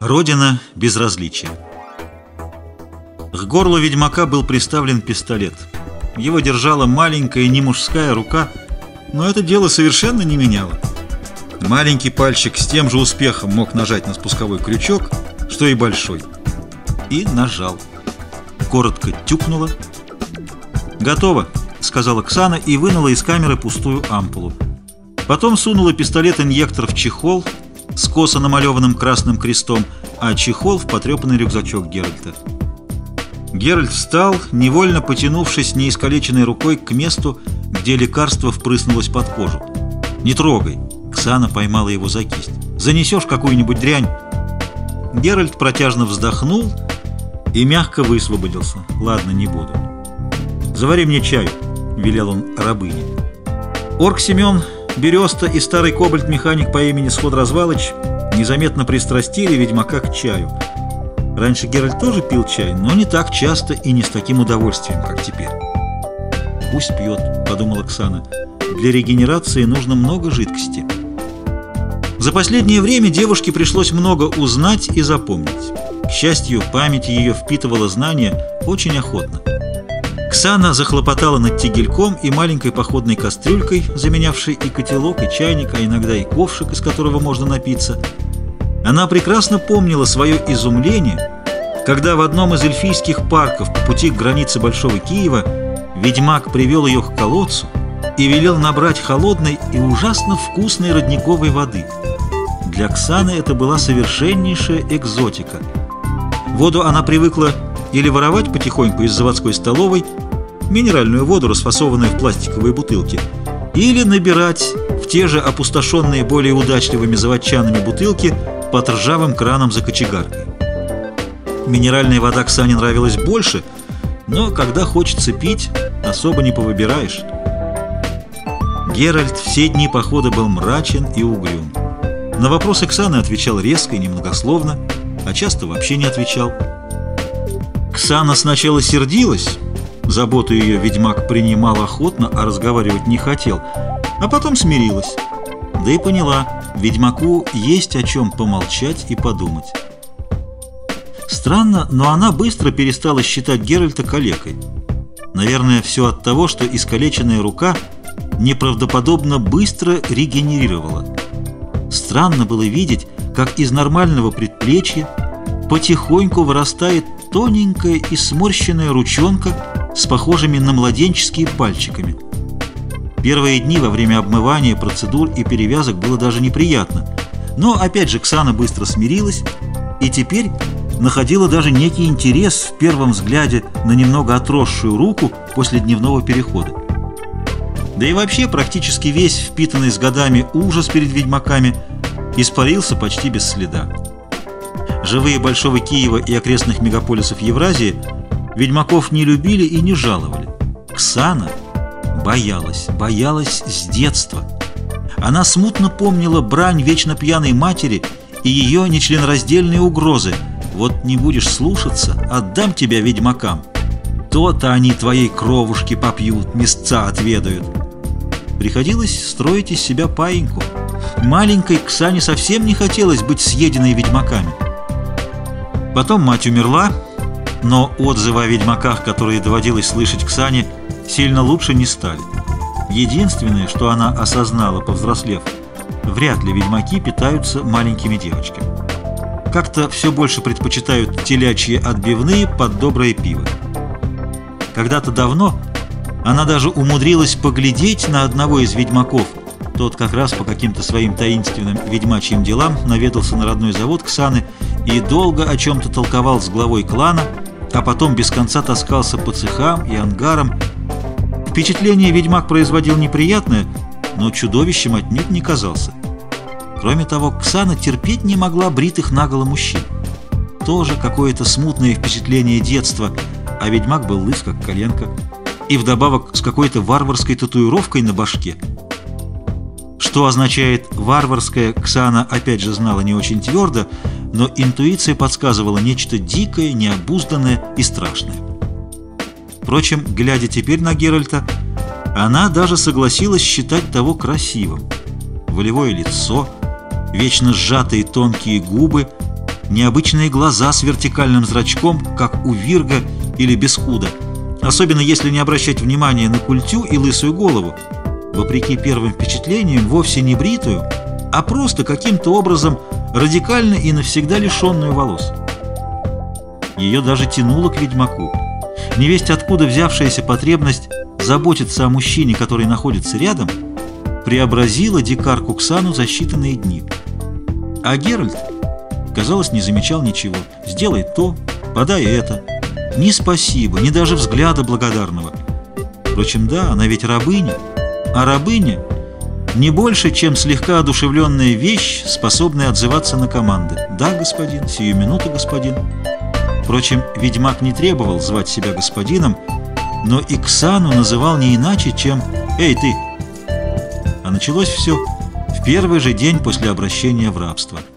Родина безразличия. К горлу ведьмака был приставлен пистолет. Его держала маленькая не мужская рука, но это дело совершенно не меняло. Маленький пальчик с тем же успехом мог нажать на спусковой крючок, что и большой. И нажал. Коротко тюкнуло. «Готово», — сказала Ксана и вынула из камеры пустую ампулу. Потом сунула пистолет-инъектор в чехол с косо намалеванным красным крестом, а чехол в потрепанный рюкзачок Геральта. Геральт встал, невольно потянувшись неискалеченной рукой к месту, где лекарство впрыснулось под кожу. «Не трогай!» Ксана поймала его за кисть. «Занесешь какую-нибудь дрянь?» Геральт протяжно вздохнул и мягко высвободился. «Ладно, не буду». «Завари мне чаю», — велел он рабыне. Орк Семен Береста и старый кобальт-механик по имени Сход Развалыч незаметно пристрастили ведьмака к чаю. Раньше Геральт тоже пил чай, но не так часто и не с таким удовольствием, как теперь. «Пусть пьет», — подумала Оксана. «Для регенерации нужно много жидкости». За последнее время девушке пришлось много узнать и запомнить. К счастью, память ее впитывала знания очень охотно. Ксана захлопотала над тигельком и маленькой походной кастрюлькой, заменявшей и котелок, и чайник, а иногда и ковшик, из которого можно напиться. Она прекрасно помнила свое изумление, когда в одном из эльфийских парков по пути к границе Большого Киева ведьмак привел ее к колодцу и велел набрать холодной и ужасно вкусной родниковой воды. Для Ксаны это была совершеннейшая экзотика. Воду она привыкла или воровать потихоньку из заводской столовой, минеральную воду, расфасованную в пластиковые бутылки, или набирать в те же опустошенные более удачливыми заводчанами бутылки под ржавым краном за кочегаркой. Минеральная вода Ксане нравилась больше, но когда хочется пить, особо не повыбираешь. Геральт все дни похода был мрачен и угрюм. На вопросы Оксаны отвечал резко и немногословно, а часто вообще не отвечал. Ксана сначала сердилась, заботу ее ведьмак принимал охотно, а разговаривать не хотел, а потом смирилась. Да и поняла, ведьмаку есть о чем помолчать и подумать. Странно, но она быстро перестала считать Геральта калекой. Наверное, все от того, что искалеченная рука неправдоподобно быстро регенерировала. Странно было видеть, как из нормального предплечья потихоньку вырастает тоненькая и сморщенная ручонка с похожими на младенческие пальчиками. Первые дни во время обмывания, процедур и перевязок было даже неприятно. Но опять же Ксана быстро смирилась и теперь находила даже некий интерес в первом взгляде на немного отросшую руку после дневного перехода. Да и вообще практически весь впитанный с годами ужас перед ведьмаками испарился почти без следа живые Большого Киева и окрестных мегаполисов Евразии ведьмаков не любили и не жаловали. Ксана боялась, боялась с детства. Она смутно помнила брань вечно пьяной матери и ее нечленораздельные угрозы. «Вот не будешь слушаться, отдам тебя ведьмакам. То-то они твоей кровушки попьют, места отведают». Приходилось строить из себя паиньку. Маленькой Ксане совсем не хотелось быть съеденной ведьмаками. Потом мать умерла, но отзывы о ведьмаках, которые доводилось слышать Ксане, сильно лучше не стали. Единственное, что она осознала, повзрослев, вряд ли ведьмаки питаются маленькими девочками. Как-то все больше предпочитают телячьи отбивные под доброе пиво. Когда-то давно она даже умудрилась поглядеть на одного из ведьмаков. Тот как раз по каким-то своим таинственным ведьмачьим делам наведался на родной завод Ксаны и долго о чем-то толковал с главой клана, а потом без конца таскался по цехам и ангарам. Впечатление ведьмак производил неприятное, но чудовищем отнюдь не казался. Кроме того, Ксана терпеть не могла бритых наголо мужчин. Тоже какое-то смутное впечатление детства, а ведьмак был лыс, как коленка, и вдобавок с какой-то варварской татуировкой на башке. Что означает «варварская», Ксана опять же знала не очень твердо, но интуиция подсказывала нечто дикое, необузданное и страшное. Впрочем, глядя теперь на Геральта, она даже согласилась считать того красивым. Волевое лицо, вечно сжатые тонкие губы, необычные глаза с вертикальным зрачком, как у Вирга или Бескуда, особенно если не обращать внимания на культю и лысую голову, вопреки первым впечатлениям, вовсе не бритую, а просто каким-то образом радикально и навсегда лишенную волос. Ее даже тянуло к ведьмаку. Невесть откуда взявшаяся потребность заботиться о мужчине, который находится рядом, преобразила дикарку Ксану за считанные дни. А Геральт, казалось, не замечал ничего. Сделай то, подай это. Ни спасибо, ни даже взгляда благодарного. Впрочем, да, она ведь рабыня, а рабыня не больше, чем слегка одушевленная вещь, способная отзываться на команды. «Да, господин, сию минуту, господин». Впрочем, ведьмак не требовал звать себя господином, но Иксану называл не иначе, чем «Эй, ты!». А началось все в первый же день после обращения в рабство –